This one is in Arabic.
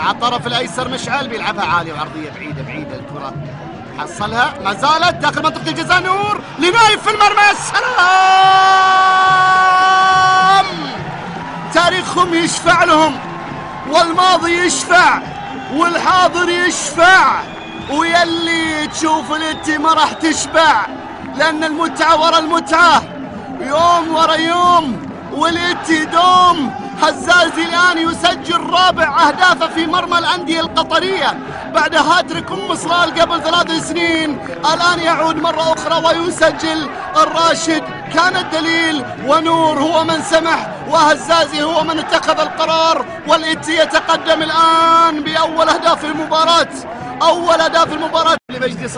على الطرف الأيسر مشعل بيلعبها عاليه وعرضية بعيدة بعيدة الكرة حصلها. ما زالت داخل منطقة الجزاء نور لنايف في المرمى. يا سلام! تاريخهم يشفع لهم والماضي يشفع والحاضر يشفع ويلي تشوف الاتي ما راح تشبع لأن المتعة ورا المتعة يوم ورا يوم. والاتي دوم حزازي الآن يسجل رابع اهدافه في مرمى الأندية القطرية بعد هاتريك أم صلال قبل ثلاث سنين. الآن يعود مرة أخرى ويسجل. الراشد كان الدليل ونور هو من سمح وهزازي هو من اتخذ القرار والاتي يتقدم الآن بأول أهداف المباراة. أول أهداف المباراة لمجدي